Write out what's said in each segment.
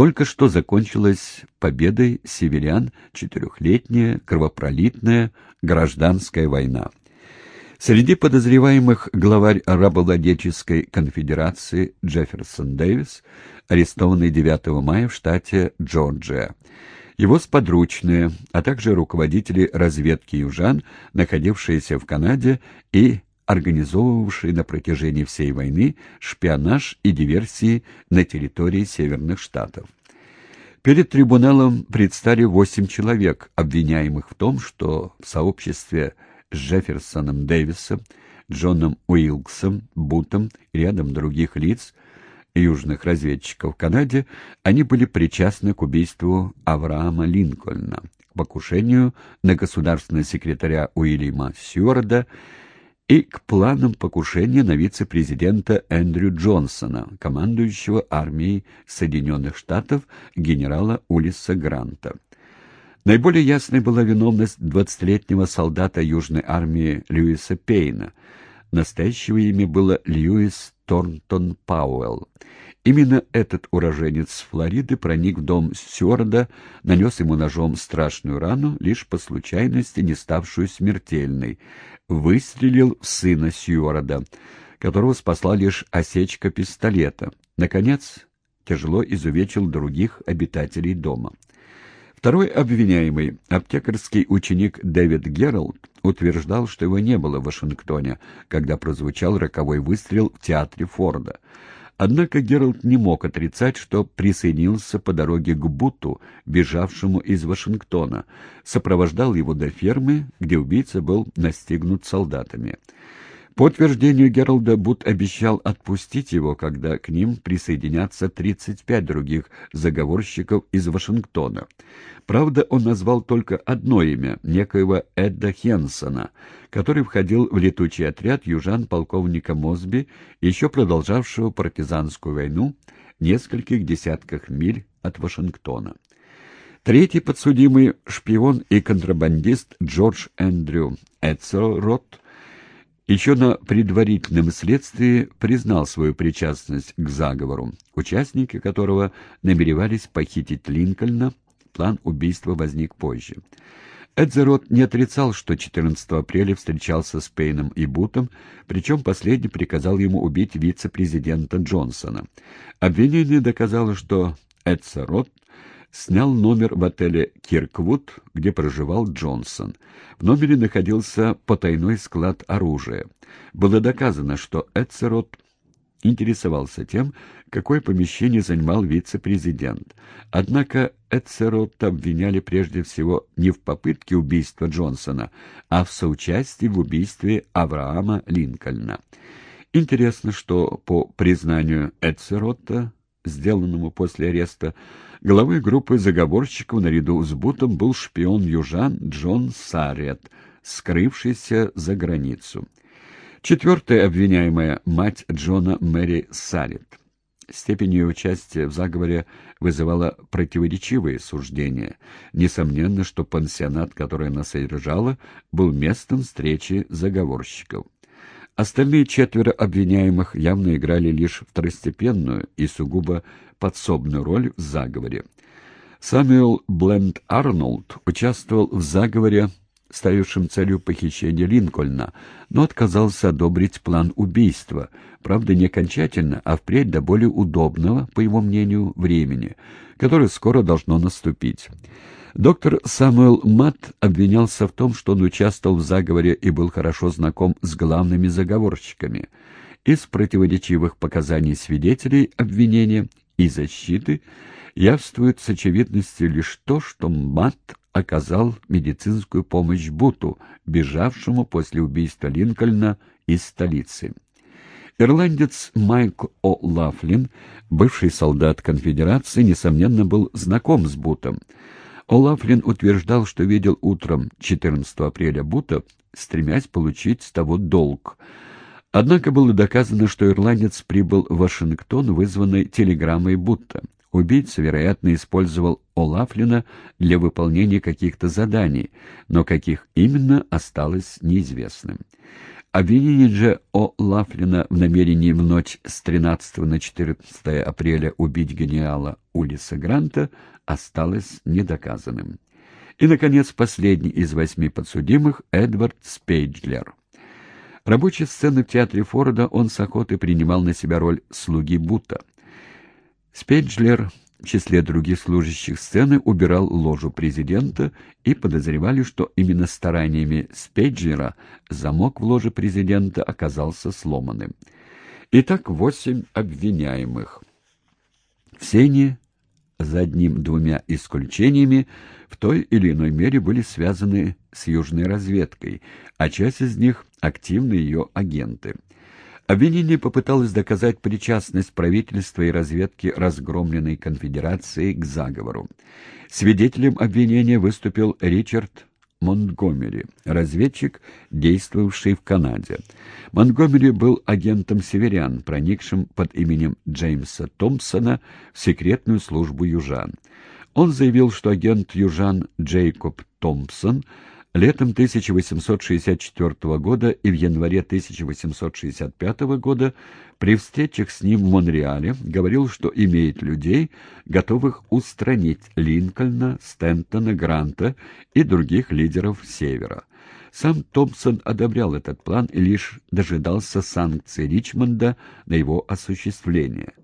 Только что закончилась победой северян четырехлетняя кровопролитная гражданская война. Среди подозреваемых главарь рабовладельческой конфедерации Джефферсон Дэвис, арестованный 9 мая в штате Джорджия. Его сподручные, а также руководители разведки южан, находившиеся в Канаде и организовывавшие на протяжении всей войны шпионаж и диверсии на территории Северных Штатов. Перед трибуналом предстали восемь человек, обвиняемых в том, что в сообществе с Джефферсоном Дэвисом, Джоном Уилксом, Бутом и рядом других лиц, южных разведчиков в Канаде, они были причастны к убийству Авраама Линкольна, к покушению на государственного секретаря Уильяма Сьюарда и к планам покушения на вице-президента Эндрю Джонсона, командующего армией Соединенных Штатов генерала Улиса Гранта. Наиболее ясной была виновность 20-летнего солдата Южной армии Льюиса Пейна. Настоящего имя было Льюис Торнтон Пауэлл. Именно этот уроженец Флориды проник в дом Стюарда, нанес ему ножом страшную рану, лишь по случайности не ставшую смертельной, выстрелил в сына Сьюарда, которого спасла лишь осечка пистолета. Наконец, тяжело изувечил других обитателей дома. Второй обвиняемый, аптекарский ученик Дэвид Гералд, утверждал, что его не было в Вашингтоне, когда прозвучал роковой выстрел в театре Форда. Однако Гералд не мог отрицать, что присоединился по дороге к Буту, бежавшему из Вашингтона, сопровождал его до фермы, где убийца был настигнут солдатами. По утверждению Гералда, Бут обещал отпустить его, когда к ним присоединятся 35 других заговорщиков из Вашингтона. Правда, он назвал только одно имя, некоего Эдда Хенсона, который входил в летучий отряд южан полковника Мосби, еще продолжавшего партизанскую войну в нескольких десятках миль от Вашингтона. Третий подсудимый — шпион и контрабандист Джордж Эндрю Эдсорот, еще на предварительном следствии признал свою причастность к заговору, участники которого намеревались похитить Линкольна, План убийства возник позже. Эдзерот не отрицал, что 14 апреля встречался с Пейном и Бутом, причем последний приказал ему убить вице-президента Джонсона. Обвинение доказало, что Эдзерот снял номер в отеле «Кирквуд», где проживал Джонсон. В номере находился потайной склад оружия. Было доказано, что Эдсерот интересовался тем, какое помещение занимал вице-президент. Однако Эцеротта обвиняли прежде всего не в попытке убийства Джонсона, а в соучастии в убийстве Авраама Линкольна. Интересно, что по признанию Эцеротта, сделанному после ареста, главой группы заговорщиков наряду с Бутом был шпион южан Джон Сарет, скрывшийся за границу. Четвертая обвиняемая — мать Джона Мэри Салит. Степень ее участия в заговоре вызывала противоречивые суждения. Несомненно, что пансионат, который она содержала, был местом встречи заговорщиков. Остальные четверо обвиняемых явно играли лишь второстепенную и сугубо подсобную роль в заговоре. Самюэл Бленд Арнольд участвовал в заговоре ставившим целью похищения Линкольна, но отказался одобрить план убийства, правда не окончательно, а впредь до более удобного, по его мнению, времени, которое скоро должно наступить. Доктор Самуэл Матт обвинялся в том, что он участвовал в заговоре и был хорошо знаком с главными заговорщиками. Из противоречивых показаний свидетелей обвинения и защиты явствует с очевидностью лишь то, что Матт оказал медицинскую помощь Буту, бежавшему после убийства Линкольна из столицы. Ирландец Майк О'Лафлин, бывший солдат конфедерации, несомненно, был знаком с Бутом. О'Лафлин утверждал, что видел утром 14 апреля Бута, стремясь получить с того долг. Однако было доказано, что ирландец прибыл в Вашингтон, вызванный телеграммой Бутта. Убийца, вероятно, использовал Олафлина для выполнения каких-то заданий, но каких именно осталось неизвестным. Обвинение же О'Лафлина в намерении в ночь с 13 на 14 апреля убить генерала Улисса Гранта осталось недоказанным. И, наконец, последний из восьми подсудимых — Эдвард Спенглер. Рабочий сцены в театре Форда он с охотой принимал на себя роль слуги Бута. Спенглер в числе других служащих сцены убирал ложу президента и подозревали, что именно стараниями Спейджлера замок в ложе президента оказался сломанным. Итак, восемь обвиняемых. Все они, за одним-двумя исключениями, в той или иной мере были связаны с южной разведкой, а часть из них — активные ее агенты. Обвинение попыталось доказать причастность правительства и разведки разгромленной конфедерации к заговору. Свидетелем обвинения выступил Ричард Монтгомери, разведчик, действовавший в Канаде. Монтгомери был агентом северян, проникшим под именем Джеймса Томпсона в секретную службу южан. Он заявил, что агент южан Джейкоб Томпсон – Летом 1864 года и в январе 1865 года при встречах с ним в Монреале говорил, что имеет людей, готовых устранить Линкольна, Стентона, Гранта и других лидеров Севера. Сам Томпсон одобрял этот план и лишь дожидался санкций Ричмонда на его осуществление.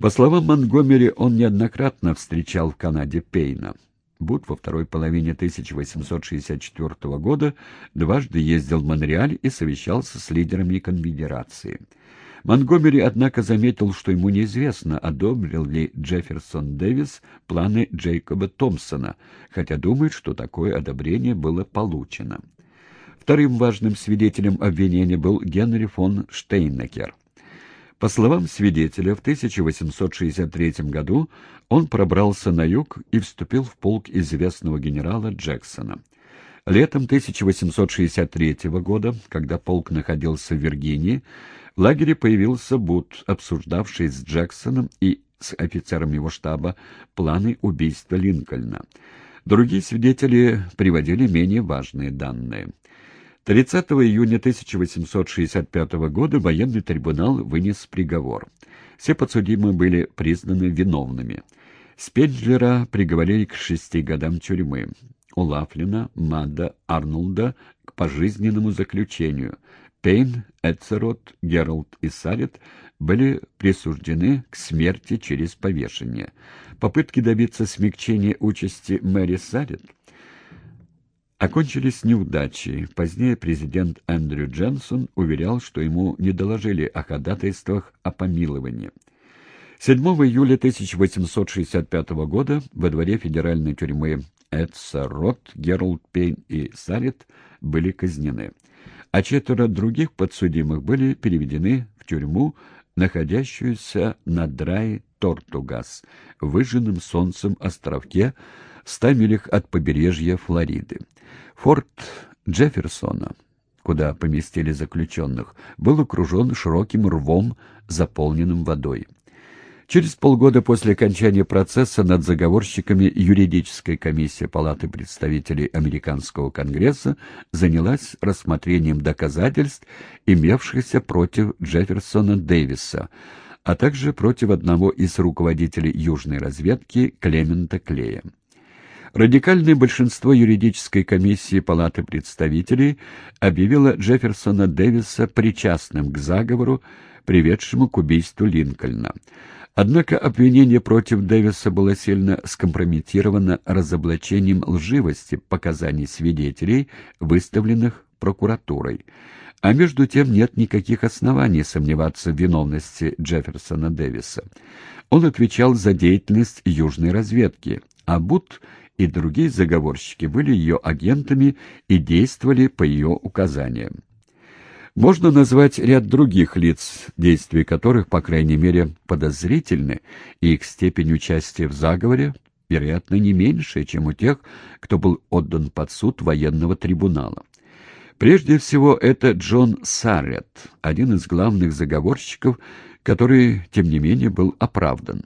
По словам Монгомери, он неоднократно встречал в Канаде Пейна. Буд во второй половине 1864 года дважды ездил в Монреаль и совещался с лидерами конфедерации. Монгомери, однако, заметил, что ему неизвестно, одобрил ли Джефферсон Дэвис планы Джейкоба Томпсона, хотя думает, что такое одобрение было получено. Вторым важным свидетелем обвинения был Генри фон Штейнекер. По словам свидетеля, в 1863 году он пробрался на юг и вступил в полк известного генерала Джексона. Летом 1863 года, когда полк находился в Виргинии, в лагере появился Бут, обсуждавший с Джексоном и с офицером его штаба планы убийства Линкольна. Другие свидетели приводили менее важные данные. 30 июня 1865 года военный трибунал вынес приговор. Все подсудимые были признаны виновными. Спеджлера приговорили к шести годам тюрьмы. Улафлина, Мада, Арнольда к пожизненному заключению. Пейн, Эцерот, Гералд и Сарет были присуждены к смерти через повешение. Попытки добиться смягчения участи Мэри Сарет окончились неудачей. Позднее президент Эндрю Дженсон уверял, что ему не доложили о ходатайствах о помиловании. 7 июля 1865 года во дворе федеральной тюрьмы Эдса Рот, Гералд Пейн и Сарет были казнены, а четверо других подсудимых были переведены в тюрьму, находящуюся на Драй Тортугас, выжженном солнцем островке, ста милях от побережья Флориды. Форт Джефферсона, куда поместили заключенных, был окружен широким рвом, заполненным водой. Через полгода после окончания процесса над заговорщиками юридическая комиссия Палаты представителей Американского Конгресса занялась рассмотрением доказательств, имевшихся против Джефферсона Дэвиса, а также против одного из руководителей южной разведки Клемента Клея. Радикальное большинство юридической комиссии Палаты представителей объявило Джефферсона Дэвиса причастным к заговору, приведшему к убийству Линкольна. Однако обвинение против Дэвиса было сильно скомпрометировано разоблачением лживости показаний свидетелей, выставленных прокуратурой. А между тем нет никаких оснований сомневаться в виновности Джефферсона Дэвиса. Он отвечал за деятельность южной разведки, а Бут и другие заговорщики были ее агентами и действовали по ее указаниям. Можно назвать ряд других лиц, действия которых, по крайней мере, подозрительны, и их степень участия в заговоре, вероятно, не меньше, чем у тех, кто был отдан под суд военного трибунала. Прежде всего, это Джон Саррет, один из главных заговорщиков, который, тем не менее, был оправдан.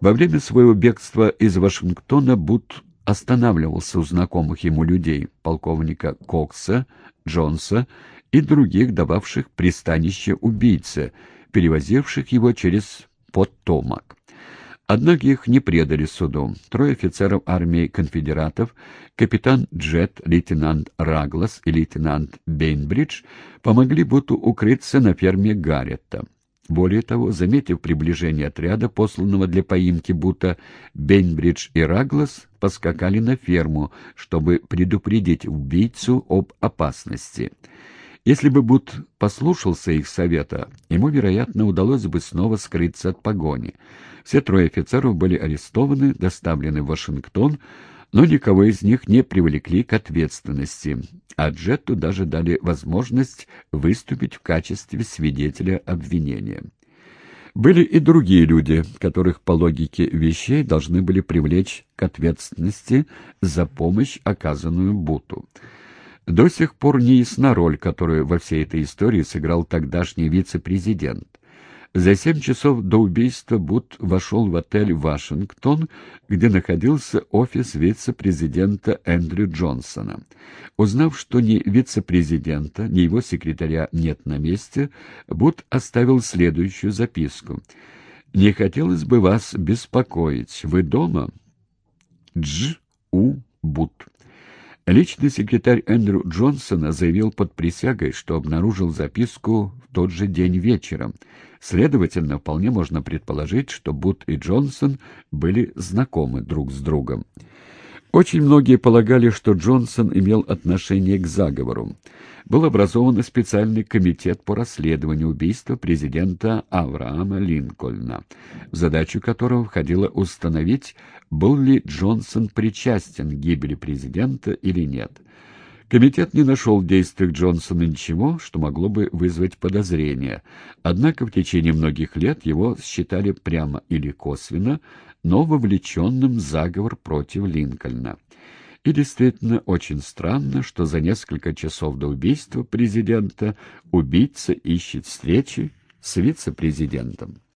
Во время своего бегства из Вашингтона Бут останавливался у знакомых ему людей, полковника Кокса, Джонса и других, дававших пристанище убийце, перевозивших его через Потомак. Однако их не предали суду. Трое офицеров армии конфедератов, капитан Джет, лейтенант Раглас и лейтенант Бейнбридж, помогли Буту укрыться на ферме Гарретта. Более того, заметив приближение отряда, посланного для поимки Бута, Бейнбридж и Раглас поскакали на ферму, чтобы предупредить убийцу об опасности. Если бы Бут послушался их совета, ему, вероятно, удалось бы снова скрыться от погони. Все трое офицеров были арестованы, доставлены в Вашингтон, но никого из них не привлекли к ответственности, а Джетту даже дали возможность выступить в качестве свидетеля обвинения. Были и другие люди, которых по логике вещей должны были привлечь к ответственности за помощь, оказанную Буту. До сих пор не ясна роль, которую во всей этой истории сыграл тогдашний вице-президент. За семь часов до убийства Бут вошел в отель «Вашингтон», где находился офис вице-президента Эндрю Джонсона. Узнав, что ни вице-президента, ни его секретаря нет на месте, Бут оставил следующую записку. «Не хотелось бы вас беспокоить. Вы дома?» Дж. У. Бут. Личный секретарь Эндрю Джонсона заявил под присягой, что обнаружил записку в тот же день вечером. Следовательно, вполне можно предположить, что Бут и Джонсон были знакомы друг с другом. Очень многие полагали, что Джонсон имел отношение к заговору. Был образован специальный комитет по расследованию убийства президента Авраама Линкольна, в задачу которого входило установить, был ли Джонсон причастен к гибели президента или нет. Комитет не нашел в действиях Джонсона ничего, что могло бы вызвать подозрения, однако в течение многих лет его считали прямо или косвенно, но вовлеченным в заговор против Линкольна. И действительно очень странно, что за несколько часов до убийства президента убийца ищет встречи с вице-президентом.